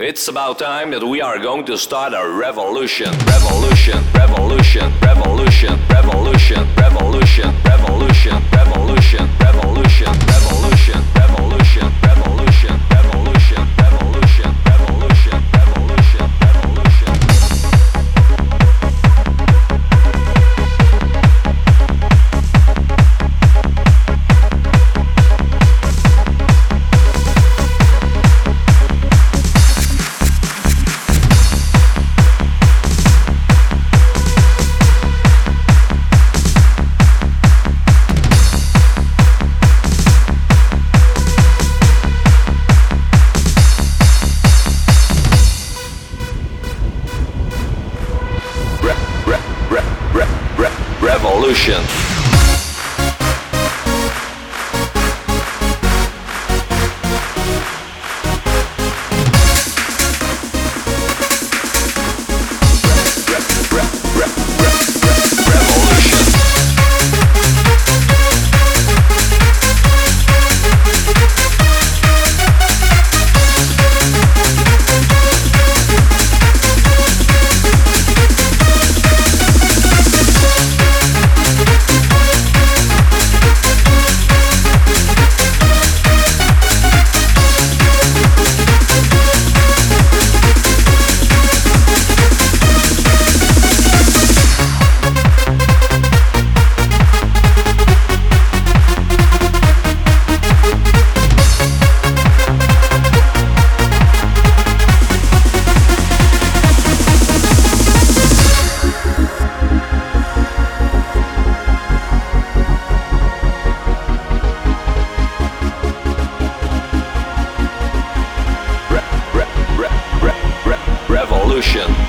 It's about time that we are going to start a revolution. Revolution, revolution, revolution, revolution, revolution. Revolution.